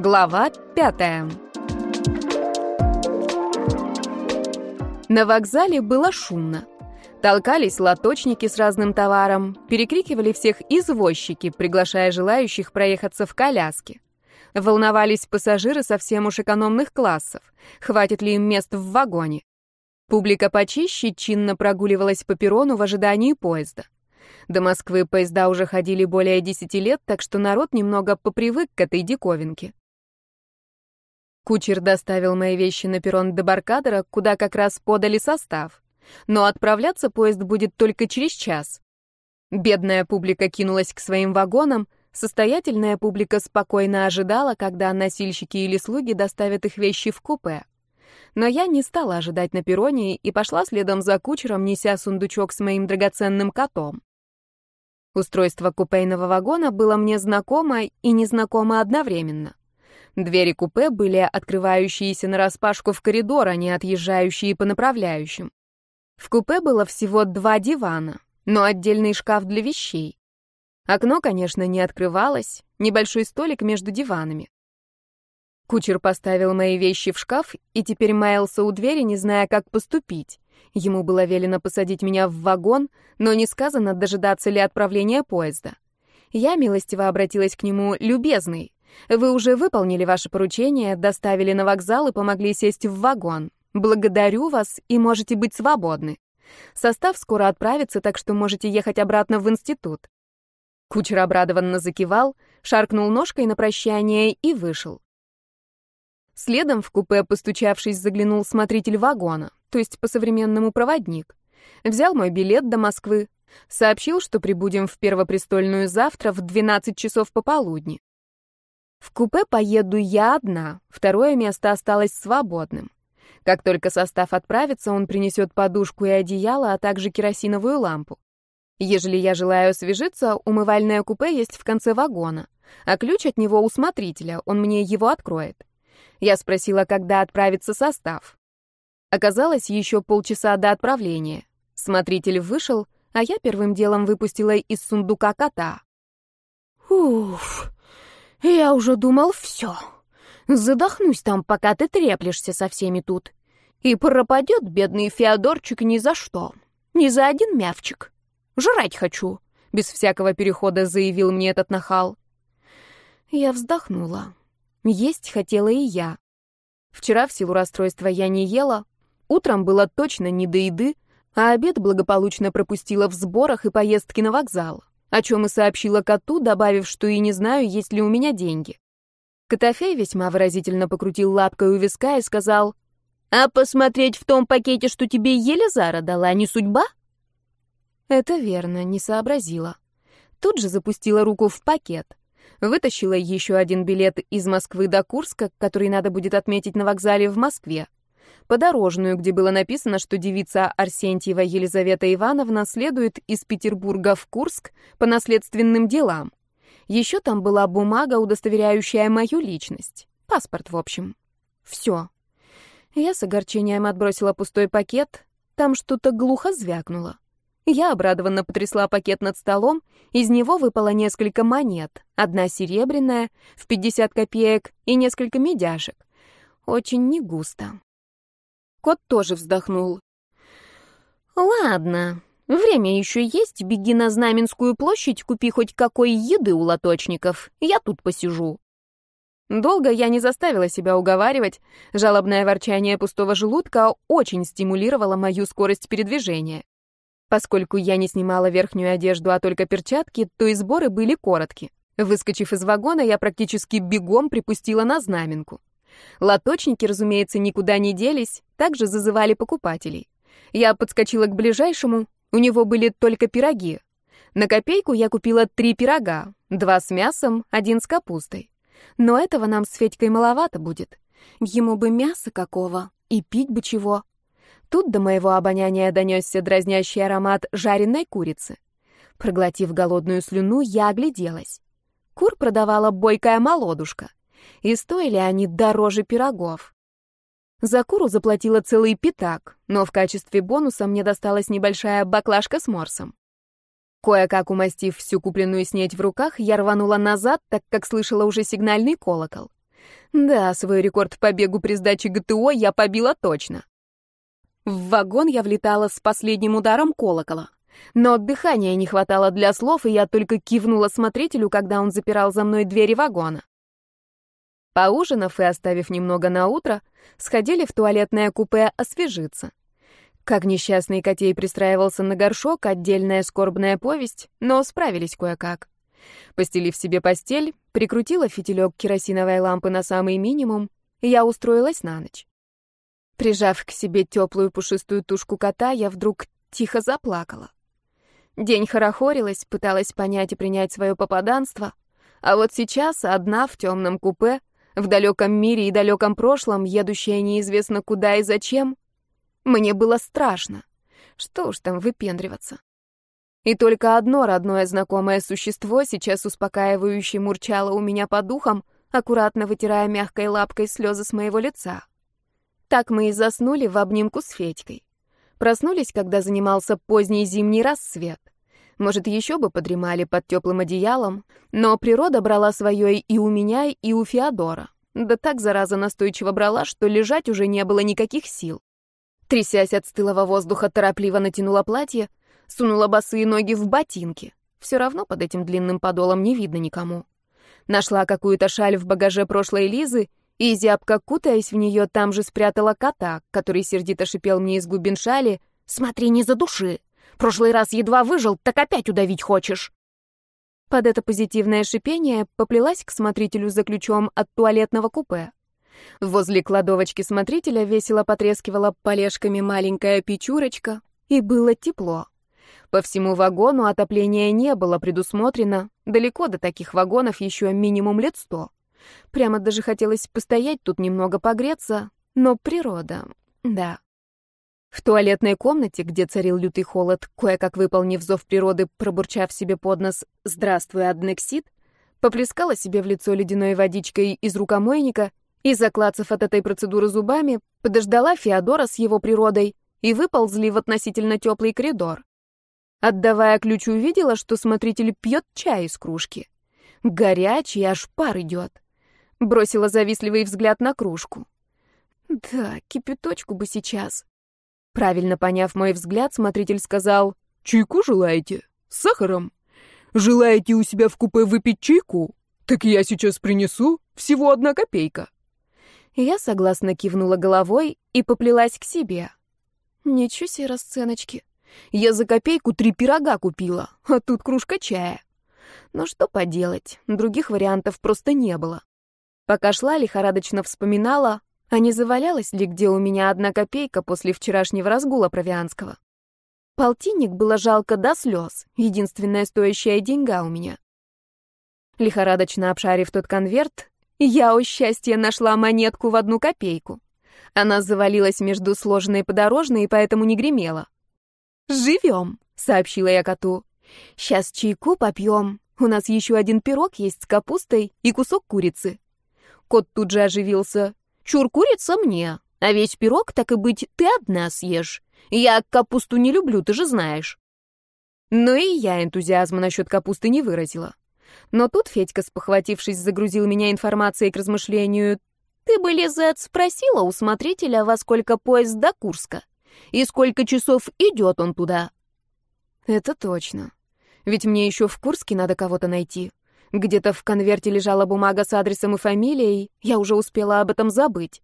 Глава пятая. На вокзале было шумно. Толкались лоточники с разным товаром, перекрикивали всех извозчики, приглашая желающих проехаться в коляске. Волновались пассажиры совсем уж экономных классов, хватит ли им мест в вагоне. Публика почище чинно прогуливалась по перрону в ожидании поезда. До Москвы поезда уже ходили более десяти лет, так что народ немного попривык к этой диковинке. Кучер доставил мои вещи на перрон до Баркадера, куда как раз подали состав. Но отправляться поезд будет только через час. Бедная публика кинулась к своим вагонам, состоятельная публика спокойно ожидала, когда носильщики или слуги доставят их вещи в купе. Но я не стала ожидать на перроне и пошла следом за кучером, неся сундучок с моим драгоценным котом. Устройство купейного вагона было мне знакомо и незнакомо одновременно. Двери купе были открывающиеся нараспашку в коридор, а не отъезжающие по направляющим. В купе было всего два дивана, но отдельный шкаф для вещей. Окно, конечно, не открывалось, небольшой столик между диванами. Кучер поставил мои вещи в шкаф и теперь маялся у двери, не зная, как поступить. Ему было велено посадить меня в вагон, но не сказано, дожидаться ли отправления поезда. Я милостиво обратилась к нему, любезный. Вы уже выполнили ваше поручение, доставили на вокзал и помогли сесть в вагон. Благодарю вас и можете быть свободны. Состав скоро отправится, так что можете ехать обратно в институт. Кучер обрадованно закивал, шаркнул ножкой на прощание и вышел. Следом в купе, постучавшись, заглянул смотритель вагона, то есть по-современному проводник. Взял мой билет до Москвы, сообщил, что прибудем в Первопрестольную завтра в 12 часов пополудни. В купе поеду я одна, второе место осталось свободным. Как только состав отправится, он принесет подушку и одеяло, а также керосиновую лампу. Ежели я желаю освежиться, умывальное купе есть в конце вагона, а ключ от него у смотрителя, он мне его откроет. Я спросила, когда отправится состав. Оказалось, еще полчаса до отправления. Смотритель вышел, а я первым делом выпустила из сундука кота. «Уф!» Я уже думал, все. Задохнусь там, пока ты треплешься со всеми тут. И пропадет бедный Феодорчик ни за что. Ни за один мявчик. Жрать хочу, без всякого перехода заявил мне этот нахал. Я вздохнула. Есть хотела и я. Вчера в силу расстройства я не ела, утром было точно не до еды, а обед благополучно пропустила в сборах и поездки на вокзал о чем и сообщила коту, добавив, что и не знаю, есть ли у меня деньги. Котофей весьма выразительно покрутил лапкой у виска и сказал, «А посмотреть в том пакете, что тебе Елизара дала, не судьба?» Это верно, не сообразила. Тут же запустила руку в пакет. Вытащила еще один билет из Москвы до Курска, который надо будет отметить на вокзале в Москве подорожную, где было написано, что девица Арсентьева Елизавета Ивановна следует из Петербурга в Курск по наследственным делам. Еще там была бумага, удостоверяющая мою личность. Паспорт, в общем. Все. Я с огорчением отбросила пустой пакет. Там что-то глухо звякнуло. Я обрадованно потрясла пакет над столом, из него выпало несколько монет, одна серебряная, в 50 копеек и несколько медяшек. Очень негусто. Кот тоже вздохнул. «Ладно, время еще есть, беги на Знаменскую площадь, купи хоть какой еды у лоточников, я тут посижу». Долго я не заставила себя уговаривать, жалобное ворчание пустого желудка очень стимулировало мою скорость передвижения. Поскольку я не снимала верхнюю одежду, а только перчатки, то и сборы были коротки. Выскочив из вагона, я практически бегом припустила на знаменку. Лоточники, разумеется, никуда не делись, также зазывали покупателей. Я подскочила к ближайшему, у него были только пироги. На копейку я купила три пирога, два с мясом, один с капустой. Но этого нам с Федькой маловато будет. Ему бы мяса какого и пить бы чего. Тут до моего обоняния донесся дразнящий аромат жареной курицы. Проглотив голодную слюну, я огляделась. Кур продавала бойкая молодушка и стоили они дороже пирогов. За куру заплатила целый пятак, но в качестве бонуса мне досталась небольшая баклажка с морсом. Кое-как умастив всю купленную снеть в руках, я рванула назад, так как слышала уже сигнальный колокол. Да, свой рекорд по бегу при сдаче ГТО я побила точно. В вагон я влетала с последним ударом колокола. Но дыхания не хватало для слов, и я только кивнула смотрителю, когда он запирал за мной двери вагона. Поужинав и оставив немного на утро, сходили в туалетное купе освежиться. Как несчастный котей пристраивался на горшок, отдельная скорбная повесть, но справились кое-как. Постелив себе постель, прикрутила фитилек керосиновой лампы на самый минимум, и я устроилась на ночь. Прижав к себе теплую пушистую тушку кота, я вдруг тихо заплакала. День хорохорилась, пыталась понять и принять свое попаданство, а вот сейчас, одна в темном купе, в далеком мире и далеком прошлом, едущая неизвестно куда и зачем, мне было страшно. Что уж там выпендриваться. И только одно родное знакомое существо сейчас успокаивающе мурчало у меня по духам, аккуратно вытирая мягкой лапкой слезы с моего лица. Так мы и заснули в обнимку с Федькой. Проснулись, когда занимался поздний зимний рассвет. Может, еще бы подремали под теплым одеялом, но природа брала свое и у меня, и у Феодора. Да так, зараза, настойчиво брала, что лежать уже не было никаких сил. Трясясь от стылого воздуха, торопливо натянула платье, сунула босые ноги в ботинки. Все равно под этим длинным подолом не видно никому. Нашла какую-то шаль в багаже прошлой Лизы и, зябко кутаясь в нее, там же спрятала кота, который сердито шипел мне из глубин шали «Смотри, не задуши! Прошлый раз едва выжил, так опять удавить хочешь!» Под это позитивное шипение поплелась к смотрителю за ключом от туалетного купе. Возле кладовочки смотрителя весело потрескивала полежками маленькая печурочка, и было тепло. По всему вагону отопления не было предусмотрено, далеко до таких вагонов еще минимум лет сто. Прямо даже хотелось постоять тут немного погреться, но природа... Да. В туалетной комнате, где царил лютый холод, кое-как выполнив зов природы, пробурчав себе под нос «Здравствуй, Аднексид», поплескала себе в лицо ледяной водичкой из рукомойника и, заклацав от этой процедуры зубами, подождала Феодора с его природой и выползли в относительно теплый коридор. Отдавая ключ, увидела, что смотритель пьет чай из кружки. Горячий, аж пар идет. Бросила завистливый взгляд на кружку. Да, кипяточку бы сейчас. Правильно поняв мой взгляд, смотритель сказал, «Чайку желаете? С сахаром? Желаете у себя в купе выпить чайку? Так я сейчас принесу, всего одна копейка». Я согласно кивнула головой и поплелась к себе. Ничего себе расценочки. Я за копейку три пирога купила, а тут кружка чая. Но что поделать, других вариантов просто не было. Пока шла, лихорадочно вспоминала, а не завалялась ли где у меня одна копейка после вчерашнего разгула провианского. Полтинник было жалко до слез, единственная стоящая деньга у меня. Лихорадочно обшарив тот конверт, я, о счастье, нашла монетку в одну копейку. Она завалилась между сложенной подорожной и поэтому не гремела. «Живем», — сообщила я коту. «Сейчас чайку попьем. У нас еще один пирог есть с капустой и кусок курицы». Кот тут же оживился. «Чур курица мне, а весь пирог, так и быть, ты одна съешь. Я капусту не люблю, ты же знаешь». Но и я энтузиазма насчет капусты не выразила. Но тут Федька, спохватившись, загрузил меня информацией к размышлению. «Ты бы, Лизет, спросила у смотрителя, во сколько поезд до Курска? И сколько часов идет он туда?» «Это точно. Ведь мне еще в Курске надо кого-то найти. Где-то в конверте лежала бумага с адресом и фамилией, я уже успела об этом забыть.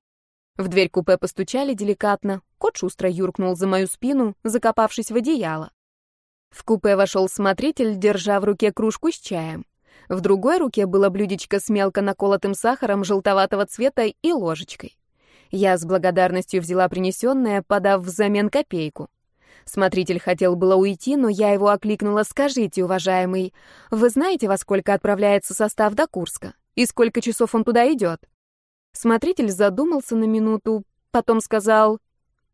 В дверь купе постучали деликатно, кот шустро юркнул за мою спину, закопавшись в одеяло. В купе вошел смотритель, держа в руке кружку с чаем. В другой руке было блюдечко с мелко наколотым сахаром желтоватого цвета и ложечкой. Я с благодарностью взяла принесенное, подав взамен копейку. Смотритель хотел было уйти, но я его окликнула. «Скажите, уважаемый, вы знаете, во сколько отправляется состав до Курска? И сколько часов он туда идет?» Смотритель задумался на минуту, потом сказал...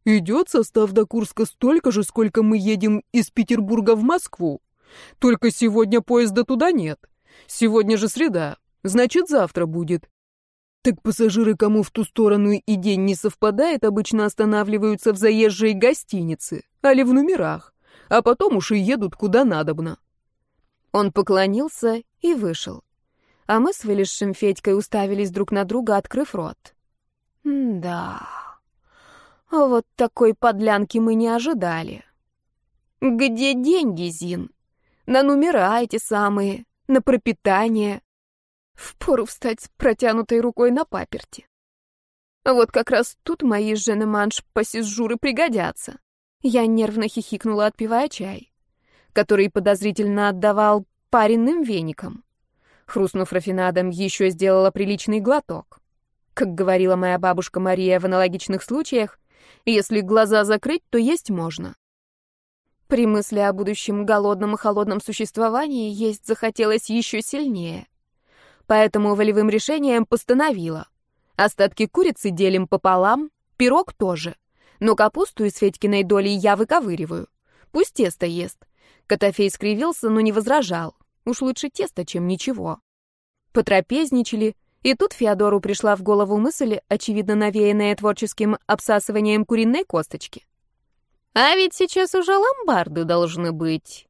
«Идет состав до Курска столько же, сколько мы едем из Петербурга в Москву. Только сегодня поезда туда нет. Сегодня же среда, значит, завтра будет. Так пассажиры, кому в ту сторону и день не совпадает, обычно останавливаются в заезжей гостинице, али в номерах, а потом уж и едут куда надобно. Он поклонился и вышел. а мы с вылезшим Федькой уставились друг на друга, открыв рот. да, вот такой подлянки мы не ожидали. Где деньги, Зин? На номера эти самые, на пропитание. Впору встать с протянутой рукой на паперти. Вот как раз тут мои жены-манш посизжуры пригодятся. Я нервно хихикнула, отпивая чай, который подозрительно отдавал паренным веникам. Хрустнув рафинадом, еще сделала приличный глоток. Как говорила моя бабушка Мария в аналогичных случаях, если глаза закрыть, то есть можно. При мысли о будущем голодном и холодном существовании есть захотелось еще сильнее. Поэтому волевым решением постановила. Остатки курицы делим пополам, пирог тоже. Но капусту из Федькиной доли я выковыриваю. Пусть тесто ест. Котофей скривился, но не возражал. Уж лучше тесто, чем ничего. Потрапезничали, и тут Феодору пришла в голову мысль, очевидно навеянная творческим обсасыванием куриной косточки. «А ведь сейчас уже ломбарды должны быть.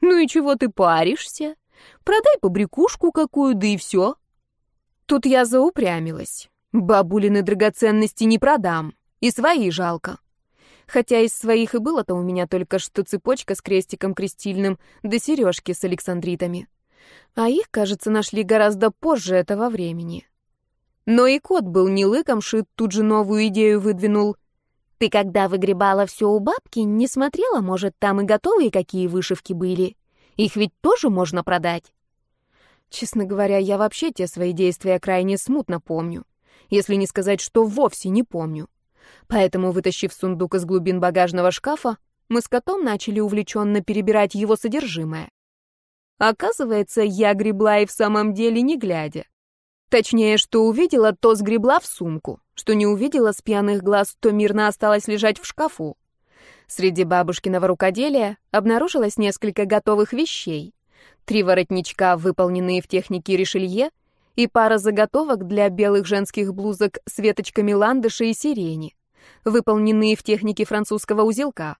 Ну и чего ты паришься? Продай побрякушку какую, да и все». Тут я заупрямилась. Бабулины драгоценности не продам, и свои жалко. Хотя из своих и было-то у меня только что цепочка с крестиком крестильным, да сережки с александритами. А их, кажется, нашли гораздо позже этого времени. Но и кот был не лыком шит, тут же новую идею выдвинул. «Ты когда выгребала все у бабки, не смотрела, может, там и готовые какие вышивки были? Их ведь тоже можно продать?» Честно говоря, я вообще те свои действия крайне смутно помню если не сказать, что вовсе не помню. Поэтому, вытащив сундук из глубин багажного шкафа, мы с котом начали увлеченно перебирать его содержимое. Оказывается, я гребла и в самом деле не глядя. Точнее, что увидела, то сгребла в сумку, что не увидела с пьяных глаз, то мирно осталось лежать в шкафу. Среди бабушкиного рукоделия обнаружилось несколько готовых вещей. Три воротничка, выполненные в технике решелье, и пара заготовок для белых женских блузок с веточками ландыша и сирени, выполненные в технике французского узелка.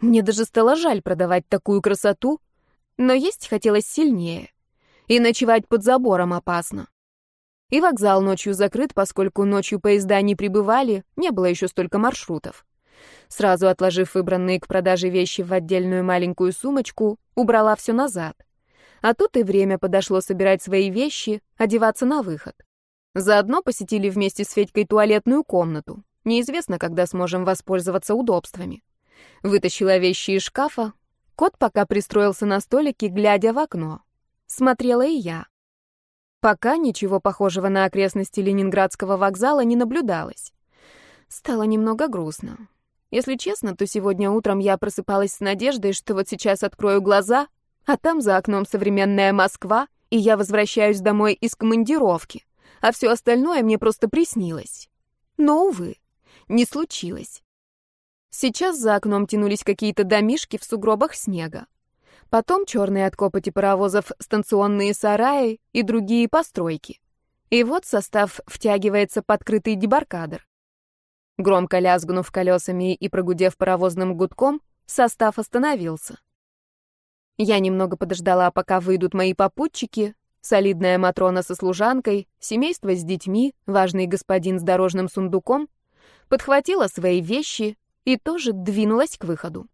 Мне даже стало жаль продавать такую красоту, но есть хотелось сильнее. И ночевать под забором опасно. И вокзал ночью закрыт, поскольку ночью поезда не прибывали, не было еще столько маршрутов. Сразу отложив выбранные к продаже вещи в отдельную маленькую сумочку, убрала все назад. А тут и время подошло собирать свои вещи, одеваться на выход. Заодно посетили вместе с Федькой туалетную комнату. Неизвестно, когда сможем воспользоваться удобствами. Вытащила вещи из шкафа. Кот пока пристроился на столике, глядя в окно. Смотрела и я. Пока ничего похожего на окрестности Ленинградского вокзала не наблюдалось. Стало немного грустно. Если честно, то сегодня утром я просыпалась с надеждой, что вот сейчас открою глаза, а там за окном современная Москва, и я возвращаюсь домой из командировки, а все остальное мне просто приснилось. Но, увы, не случилось. Сейчас за окном тянулись какие-то домишки в сугробах снега. Потом черные от копоти паровозов станционные сараи и другие постройки. И вот состав втягивается подкрытый дебаркадер. Громко лязгнув колесами и прогудев паровозным гудком, состав остановился. Я немного подождала, пока выйдут мои попутчики, солидная Матрона со служанкой, семейство с детьми, важный господин с дорожным сундуком, подхватила свои вещи и тоже двинулась к выходу.